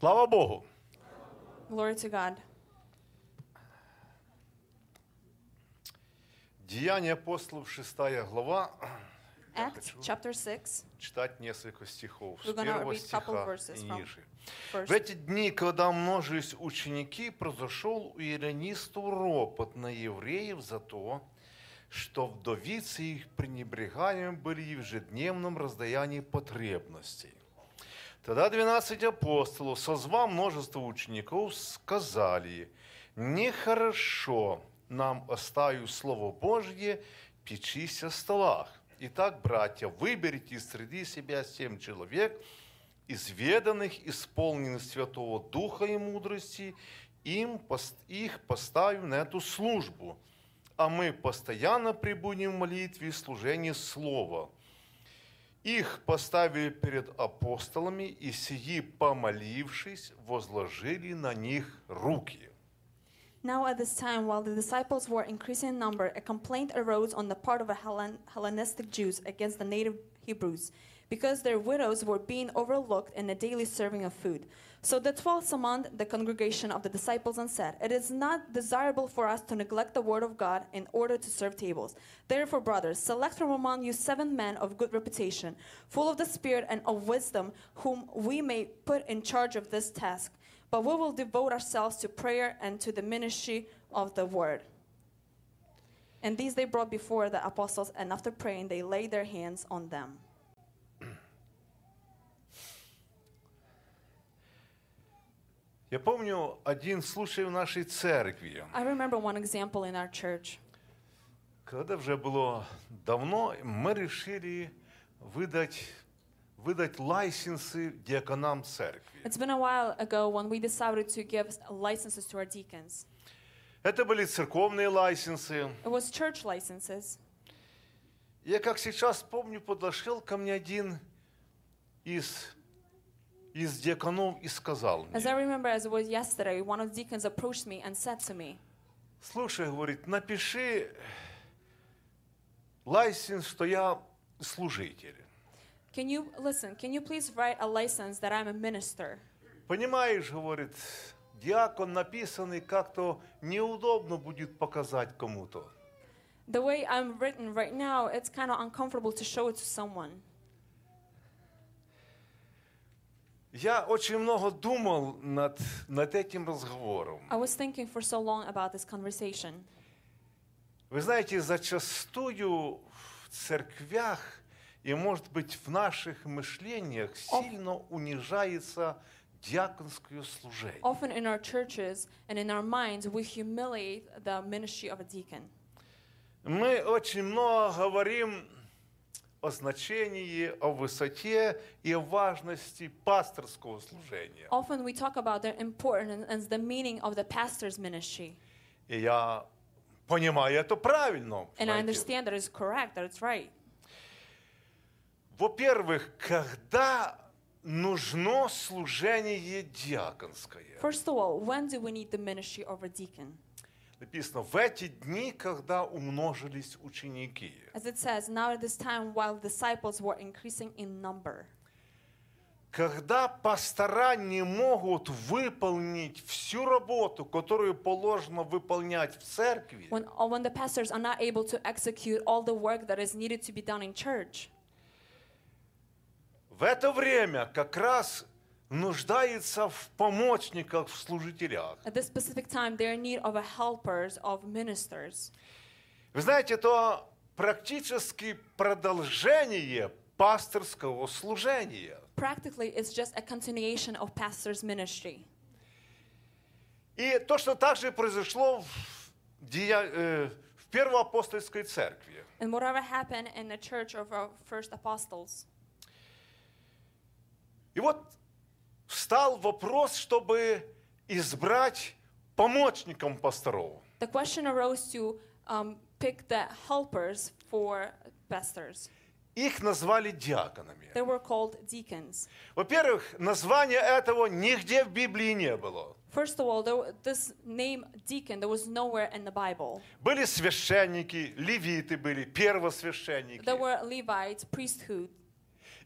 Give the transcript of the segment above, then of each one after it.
Слава Богу! Glory to God. Деяния апостолов, 6 глава. Acts chapter 6, читать несколько стихов с первого read couple стиха verses и ниже. В эти дни, когда множились ученики, произошел у иронистов ропот на евреев за то, что вдовицы их пренебрегаем были в ежедневном раздаянии потребностей. Тогда двенадцать апостолов, созвав множество учеников, сказали, нехорошо нам оставив Слово Божье печись о столах. Итак, братья, выберите из среды себя семь человек, изведанных, исполненных Святого Духа и мудрости, им, их поставим на эту службу, а мы постоянно прибудем в молитве и служении Слова. Их поставили перед апостолами, и сии, помолившись, возложили на них руки. Now, at this time, while the disciples were increasing in number, a complaint arose on the part of the Hellen- Hellenistic Jews against the native Hebrews, because their widows were being overlooked in the daily serving of food. So the twelfth summoned the congregation of the disciples and said, It is not desirable for us to neglect the word of God in order to serve tables. Therefore, brothers, select from among you seven men of good reputation, full of the Spirit and of wisdom, whom we may put in charge of this task. But we will devote ourselves to prayer and to the ministry of the word. And these they brought before the apostles, and after praying, they laid their hands on them. Я помню один случай в нашей церкви, I remember one example in our church. когда уже было давно, мы решили выдать, выдать лайсенсы диаконам церкви. It's been a while ago when we decided to give licenses to our deacons. Это были церковные лайсенсы. It was church licenses. Я как сейчас помню, подошел ко мне один из, из диаконов и сказал As I мне, remember, as it was yesterday, one of the deacons approached me and said to me, слушай, говорит, напиши лайсенс, что я служитель. Can you listen? Can you please write a license that I'm a minister? Понимаешь, говорит, диакон написанный как-то неудобно будет показать кому-то. The way I'm written right now, it's kind of uncomfortable to show it to someone. Я очень много думал над, над этим разговором. I was thinking for so long about this conversation. Вы знаете, зачастую в церквях и, может быть, в наших мышлениях сильно унижается диаконское служение. Often in our churches and in our minds, we humiliate the ministry of a deacon. Мы очень много говорим о значении, о высоте и о важности пасторского служения. Often we talk about the importance and the meaning of the pastor's ministry. И я понимаю это правильно. And I understand that it's correct, that it's right. Во-первых, когда нужно служение диаконское? First of all, when do we need the ministry of a deacon? Написано, в эти дни, когда умножились ученики. As it says, now at this time, while disciples were increasing in number. Когда пастора не могут выполнить всю работу, которую положено выполнять в церкви, When, when the pastors are not able to execute all the work that is needed to be done in church. в это время как раз нуждается в помощниках, в служителях. At this specific time, they're in need of a helpers, of ministers. Вы знаете, это практически продолжение пасторского служения. Practically, it's just a continuation of pastor's ministry. И то, что также произошло в, дея- э, в Первоапостольской церкви. And whatever happened in the church of our first apostles. И вот встал вопрос, чтобы избрать помощником пасторов. The question arose to um, pick the helpers for pastors. Их назвали диаконами. They were called deacons. Во-первых, названия этого нигде в Библии не было. First of all, there, this name deacon, there was nowhere in the Bible. Были священники, левиты были, первосвященники. There were Levites, priesthood.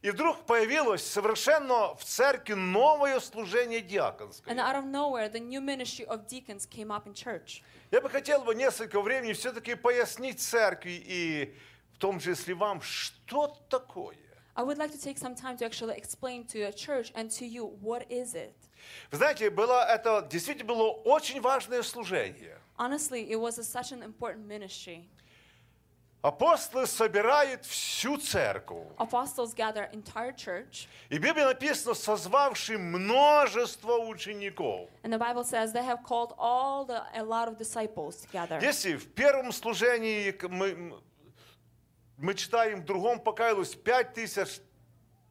И вдруг появилось совершенно в церкви новое служение диаконское. And out of nowhere, the new ministry of deacons came up in church. Я бы хотел бы несколько времени все-таки пояснить церкви и в том числе вам, что такое. I would like to take some time to actually explain to the church and to you what is it. Вы знаете, было это действительно было очень важное служение. Honestly, it was a, such an important ministry. Апостолы собирают всю церковь. Apostles gather entire church, И в Библии написано, созвавший множество учеников. and the Bible says they have called all the a lot of disciples together. Если в первом служении мы, мы читаем, в другом покаялось пять тысяч,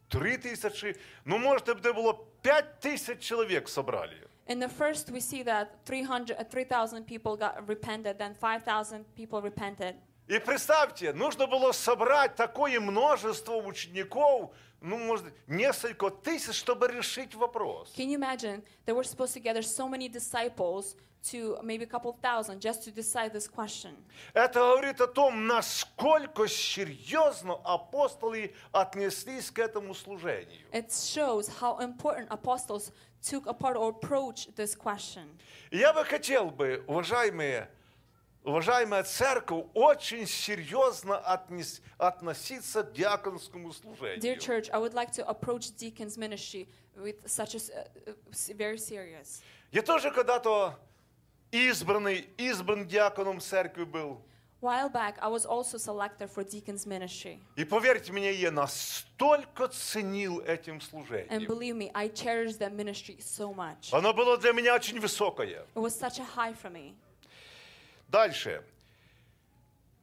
три тысячи, ну, может, это было пять тысяч человек собрали. In the first, we see that 300, uh, 3,000 people got repented, then 5,000 people repented. И представьте, нужно было собрать такое множество учеников, ну, может, несколько тысяч, чтобы решить вопрос. Can you imagine? They were supposed to gather so many disciples to maybe a couple thousand just to decide this question. Это говорит о том, насколько серьезно апостолы отнеслись к этому служению. It shows how important apostles took apart or approached this question. Я бы хотел бы, уважаемые, уважаемая церковь, очень серьезно отнес- относиться к диаконскому Dear служению. church, I would like to approach deacons ministry with such a uh, very serious. Я тоже когда-то избранный, избран диаконом церкви был. while back, I was also selected for deacons ministry. И поверьте мне, я настолько ценил этим And служением. believe me, I cherish that ministry so much. Оно было для меня очень высокое. It was such a high for me. Дальше.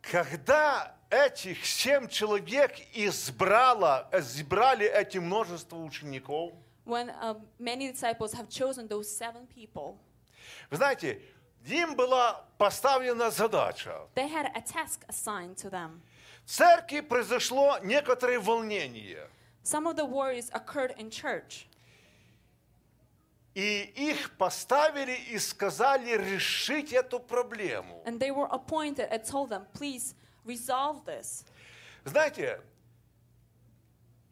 Когда этих семь человек избрало, избрали эти множество учеников, When um, many disciples have chosen those seven people, вы знаете, им была поставлена задача. they had a task assigned to them. В церкви произошло некоторое волнение. Some of the worries occurred in church, И их поставили и сказали решить эту проблему. and they were appointed and told them, please resolve this. Знаете,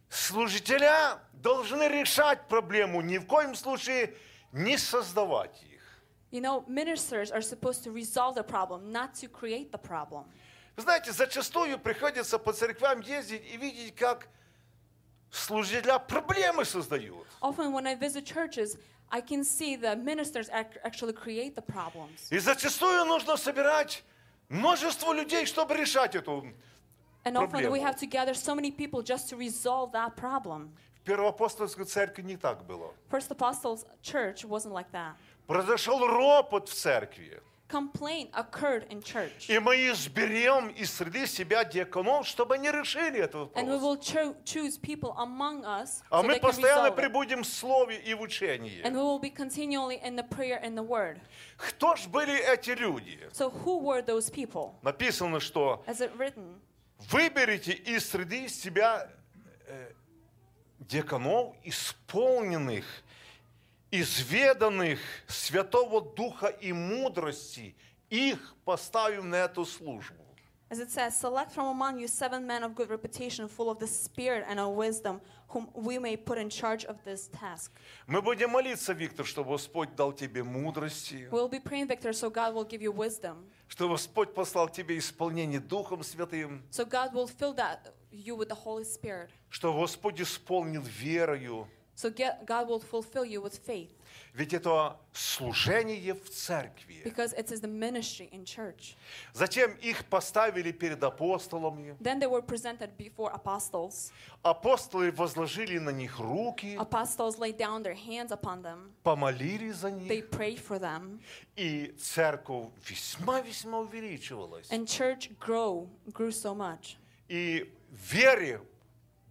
служителя должны решать проблему, ни в коем случае не создавать их. You know, ministers are supposed to resolve the problem, not to create the problem. Знаете, зачастую приходится по церквям ездить и видеть, как служителя проблемы создают. Often, when I visit churches, I can see the ministers ac- actually create the problems. И зачастую нужно собирать множество людей, чтобы решать эту And often we проблему. have to gather so many people just to resolve that problem. В Первоапостольской церкви не так было. First Apostles Church wasn't like that. Произошел ропот в церкви. Complaint occurred in church. И мы изберем из среды себя диаконов, чтобы они решили этот And we вопрос. will cho- choose people among us А so мы постоянно прибудем в слове и в учении. And we will be continually in the prayer and the word. Кто ж были эти люди? So who were those people? Написано, что As it written, выберите из среды себя э, диаконов, исполненных, изведанных Святого Духа и мудрости, их поставим на эту службу. as it says, select from among you seven men of good reputation, full of the Spirit and of wisdom, whom we may put in charge of this task. Мы будем молиться, Виктор, чтобы Господь дал тебе мудрости, We'll be praying, Victor, so God will give you wisdom. что Господь послал тебе исполнение Духом Святым, So God will fill that you with the Holy Spirit. что Господь исполнил верою. So get, God will fulfill you with faith Ведь это служение в церкви. because it is the ministry in church. Затем их поставили перед апостолами. Then they were presented before apostles. Апостолы возложили на них руки, Apostles laid down their hands upon them. помолились за They них, prayed for them. и церковь весьма-весьма увеличивалась. And church grow, grew so much. И в вере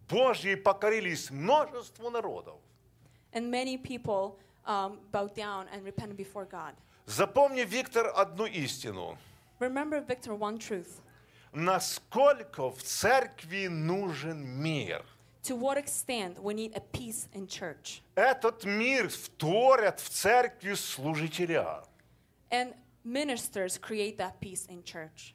Божьей покорились множество народов. And many people um, bowed down and repented before God. Запомни, Виктор, одну истину. Remember, Victor, one truth. Насколько в церкви нужен мир. To what extent we need a peace in church. Этот мир вторят в церкви служителя. And ministers create that peace in church.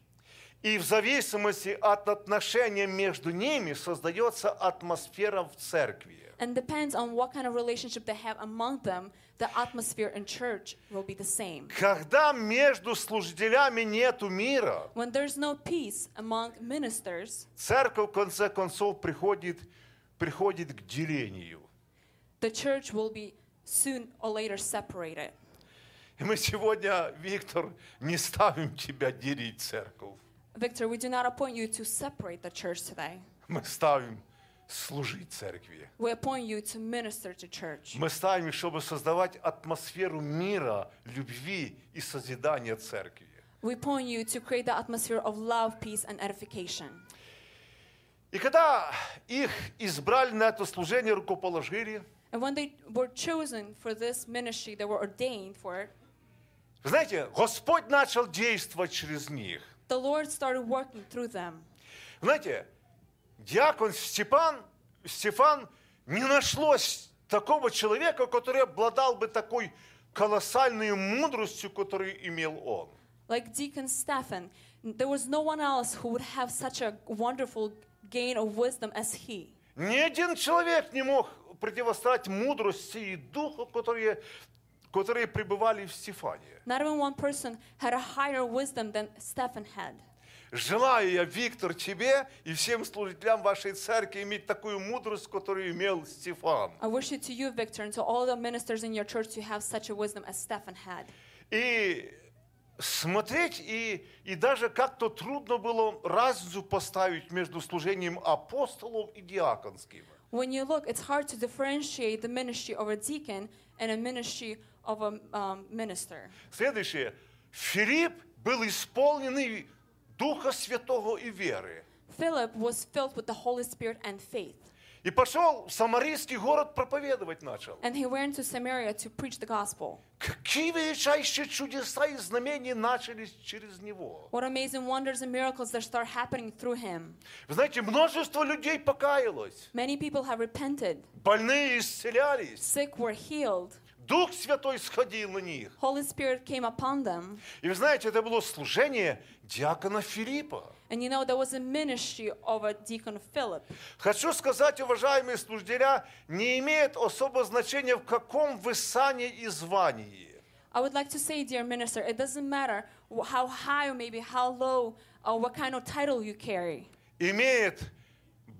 И в зависимости от отношения между ними создается атмосфера в церкви. And depends on what kind of relationship they have among them, the atmosphere in church will be the same. Когда между служителями нету мира, When there's no peace among ministers, церковь в конце концов приходит, приходит к делению. the church will be soon or later separated. И мы сегодня, Виктор, не ставим тебя делить церковь. Victor, we do not appoint you to separate the church today. Мы ставим служить церкви. We appoint you to minister to church. Мы ставим, чтобы создавать атмосферу мира, любви и созидания церкви. We appoint you to create the atmosphere of love, peace, and edification. И когда их избрали на это служение, рукоположили, And when they were chosen for this ministry, they were ordained for it, вы знаете, Господь начал действовать через них. The Lord started working through them. Знаете, диакон Степан, Стефан, не нашлось такого человека, который обладал бы такой колоссальной мудростью, которую имел он. Like Deacon Stephen, there was no one else who would have such a wonderful gain of wisdom as he. Ни один человек не мог противостоять мудрости и духу, которые, которые пребывали в Стефане. Not even one person had a higher wisdom than Stephen had. Желаю я, Виктор, тебе и всем служителям вашей церкви иметь такую мудрость, которую имел Стефан. I wish it to you, Victor, and to all the ministers in your church to have such a wisdom as Stephen had. И смотреть, и, и даже как-то трудно было разницу поставить между служением апостолов и диаконским. When you look, it's hard to differentiate the ministry of a deacon and a ministry of a um, minister. Следующее. Филипп был исполненный Духа Святого и веры. Philip was filled with the Holy Spirit and faith, И пошел в Самарийский город проповедовать начал. and he went to Samaria to preach the gospel. Какие величайшие чудеса и знамения начались через него. What amazing wonders and miracles that start happening through him. Вы знаете, множество людей покаялось. Many people have repented, Больные исцелялись. sick were healed, Дух Святой сходил на них. Holy Spirit came upon them. И вы знаете, это было служение диакона Филиппа. And you know, there was a ministry of a deacon Philip. Хочу сказать, уважаемые служителя, не имеет особого значения, в каком вы сане и звании. I would like to say, dear minister, it doesn't matter how high or maybe how low or what kind of title you carry. Имеет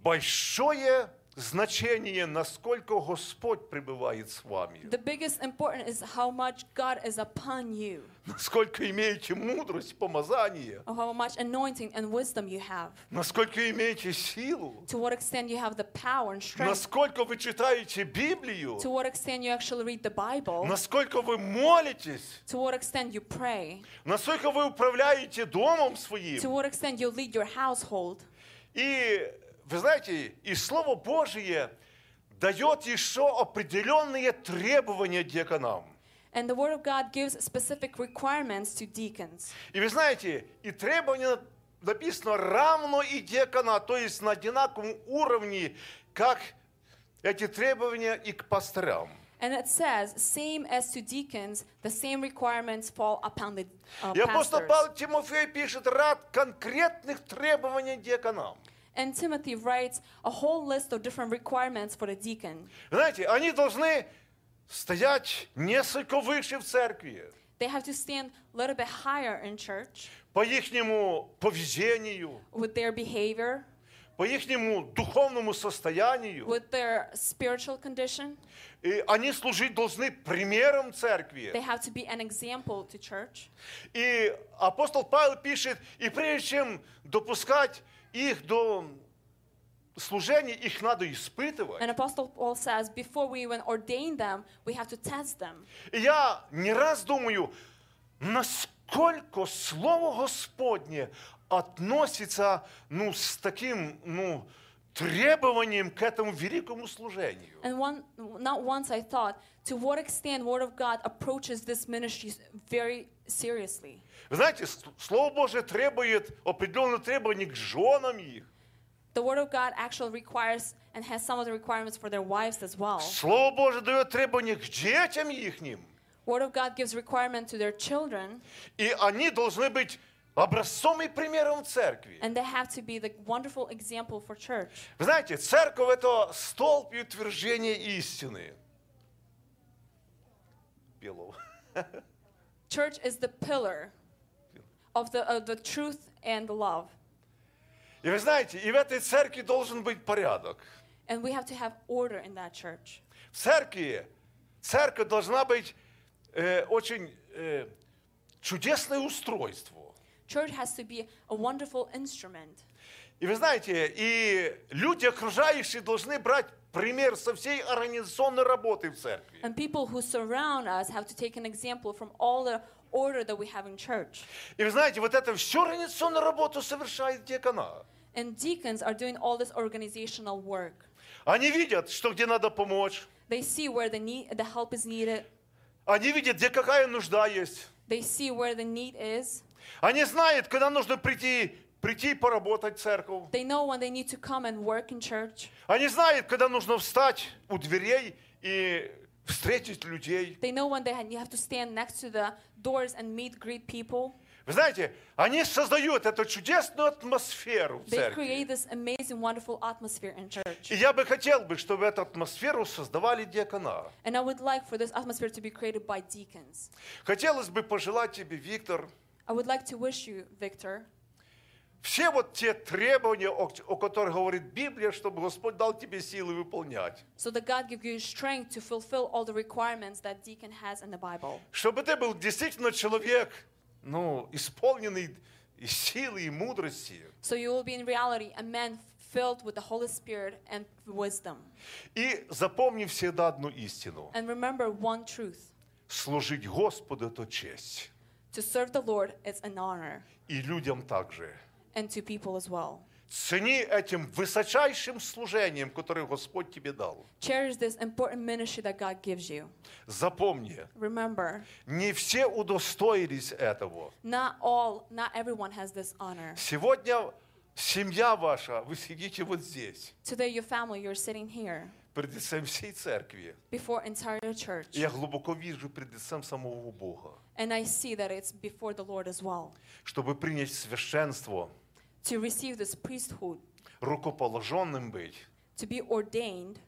большое значение, насколько Господь пребывает с вами. The biggest important is how much God is upon you, Насколько имеете мудрость, помазание. or how much anointing and wisdom you have, Насколько имеете силу. to what extent you have the power and strength, Насколько вы читаете Библию. to what extent you actually read the Bible, Насколько вы молитесь. to what extent you pray, Насколько вы управляете домом своим. to what extent you lead your household. И вы знаете, и Слово Божие дает еще определенные требования диаконам. And the Word of God gives specific requirements to deacons. И вы знаете, и требования написано равно и диакона, то есть на одинаковом уровне, как эти требования и к пастырям. And it says, same as to deacons, the same requirements fall upon the uh, И апостол. Павел Тимофей пишет ряд конкретных требований диаконам. And Timothy writes a whole list of different requirements for the deacon. Знаете, они должны стоять несколько выше в церкви They have to stand a little bit higher in church по ихнему поведению, with their behavior, по ихнему духовному состоянию. with their spiritual condition. И они служить должны примером церкви. They have to be an example to church. И апостол Павел пишет, и прежде чем допускать их до служения, их надо испытывать. And Apostle Paul says, before we even ordain them, we have to test them. И я не раз думаю, насколько Слово Господне относится ну, с таким ну, требованием к этому великому служению. And one, not once I thought, to what extent Word of God approaches this ministry very seriously. Вы знаете, с- Слово Божие требует определенные требования к женам их. The Word of God actually requires and has some of the requirements for their wives as well. Слово Божие дает требования к детям ихним. Word of God gives requirement to their children, И они должны быть образцом и примером церкви. And they have to be the wonderful example for church. Вы знаете, церковь – это столб и утверждение истины. Белого. Church is the pillar of the, of the truth and the love. И вы знаете, и в этой церкви должен быть порядок. And we have to have order in that church. В церкви, церковь должна быть э, очень э, чудесное устройство. Church has to be a wonderful instrument. И вы знаете, и люди окружающие должны брать пример со всей организационной работы в церкви. And people who surround us have to take an example from all the order that we have in church. И вы знаете, вот эту всю организационную работу совершает диакона. And deacons are doing all this organizational work. Они видят, что где надо помочь. They see where the need, the help is needed. Они видят, где какая нужда есть. They see where the need is. Они знают, когда нужно прийти, прийти и поработать в церковь. They know when they need to come and work in church. Они знают, когда нужно встать у дверей и встретить людей. They know when they have to stand next to the doors and meet, greet people. Вы знаете, они создают эту чудесную атмосферу в церкви. И я бы хотел бы, чтобы эту атмосферу создавали диакона. Like. Хотелось бы пожелать тебе, Виктор, I would like to wish you, Victor, все вот те требования, о, о которых говорит Библия, чтобы Господь дал тебе силы выполнять. so that God give you strength to fulfill all the requirements that deacon has in the Bible. Чтобы ты был действительно человек, ну, исполненный и силы, и мудрости. So you will be in reality a man filled with the Holy Spirit and wisdom. И запомни всегда одну истину. And remember one truth Служить Господу – это честь. to serve the Lord is an honor, И людям также. And to people as well. Цени этим высочайшим служением, которое Господь тебе дал. Cherish this important ministry that God gives you. Запомни, Remember, не все удостоились этого. not all, not everyone has this honor. Сегодня семья ваша, вы сидите вот здесь, Today, your family, you're sitting here пред лицем всей церкви. before entire church, Я глубоко вижу пред лицем самого Бога, and I see that it's before the Lord as well. чтобы принять священство, To receive this priesthood, рукоположенным быть. to be ordained,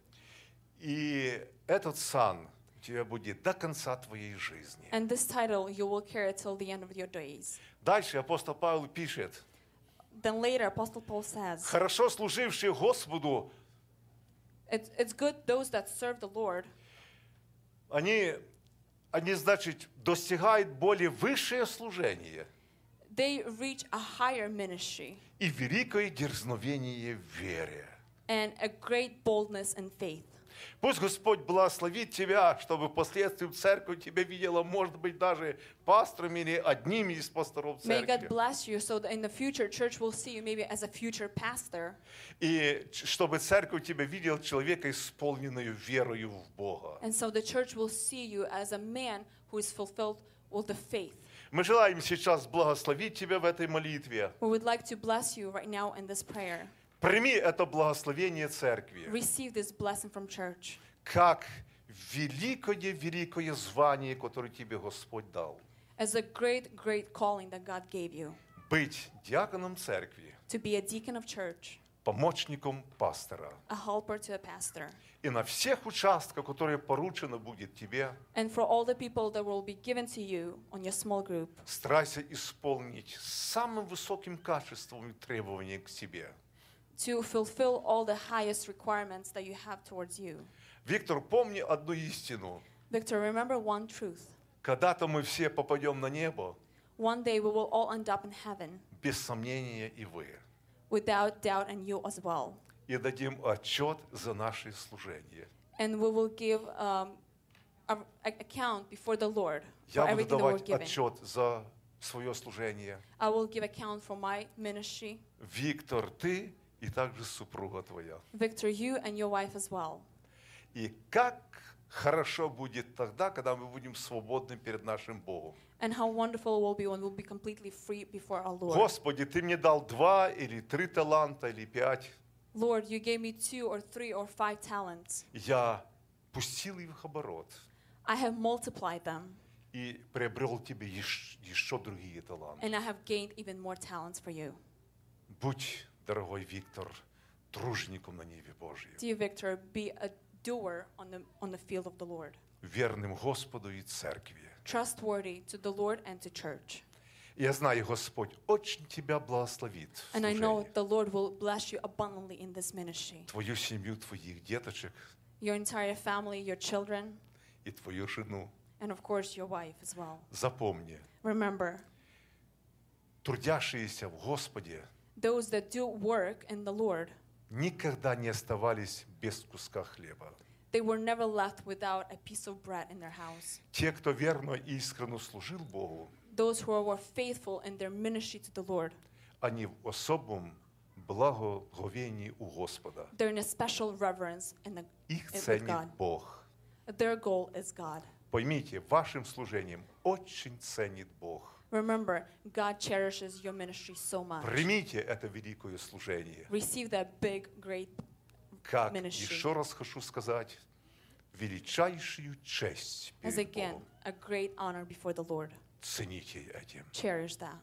И этот сан у тебя будет до конца твоей жизни. and this title you will carry till the end of your days. Дальше апостол Павел пишет, Then later, Apostle Paul says, хорошо служившие Господу, it's, it's good those that serve the Lord, они, они, значит, достигают более высшее служение they reach a higher ministry и великое дерзновение в вере. and a great boldness and faith. Пусть Господь благословит тебя, чтобы впоследствии в церковь тебя видела, может быть, даже пастором или одним из пасторов May God церкви. bless you so that in the future, church will see you maybe as a future pastor, И чтобы церковь тебя видела человека, исполненную верою в Бога. and so the church will see you as a man who is fulfilled with the faith. Мы желаем сейчас благословить тебя в этой молитве. We would like to bless you right now in this prayer. Прими это благословение церкви, Receive this blessing from church как великое-великое звание, которое тебе Господь дал. as a great, great calling that God gave you Быть диаконом церкви, to be a deacon of church, помощником пастора. a helper to a pastor. И на всех участках, которые поручено будет тебе, And for all the people that will be given to you on your small group, старайся исполнить самым высоким качеством и требованием к себе. to fulfill all the highest requirements that you have towards you. Виктор, помни одну истину. Victor, remember one truth. Когда-то мы все попадем на небо, One day we will all end up in heaven, без сомнения и вы, without doubt, and you as well. и дадим отчет за наше служение. And we will give um, a, a- account before the Lord for Я буду everything that we're давать given. отчет за свое служение. I will give account for my ministry. Виктор, ты и также супруга твоя. Victor, you and your wife as well. И как хорошо будет тогда, когда мы будем свободны перед нашим Богом. And how wonderful it will be when we'll be completely free before our Lord. Господи, Ты мне дал два или три таланта или пять. Lord, you gave me two or three or five talents. Я пустил их в оборот. I have multiplied them. и приобрел тебе ещ- еще другие таланты. and I have gained even more talents for you. Будь, дорогой Виктор, тружником на небе Божьем, Dear Victor, be a doer on the, on the field of the Lord, верным Господу и Церкви. trustworthy to the Lord and to church. Я знаю, Господь очень тебя благословит And I know the Lord will bless you abundantly in this ministry. Твою семью, твоих деточек Your entire family, your children, и твою жену. and of course your wife as well. Запомни, Remember, трудящиеся в Господе those that do work in the Lord, никогда не оставались без куска хлеба. they were never left without a piece of bread in their house. Те, кто верно и искренне служил Богу, Those who were faithful in their ministry to the Lord, они в особом благоговении у Господа. they're in a special reverence in the, Их with ценит God. Бог. Their goal is God. Поймите, вашим служением очень ценит Бог. Remember, God cherishes your ministry so much. Примите это великое служение. Receive that big, great, Как, Ministry. еще раз хочу сказать, величайшую честь as перед again, Богом. a great honor before the Lord. Цените этим. Cherish that.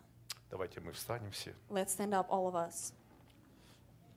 Давайте мы встанем все. Let's stand up, all of us.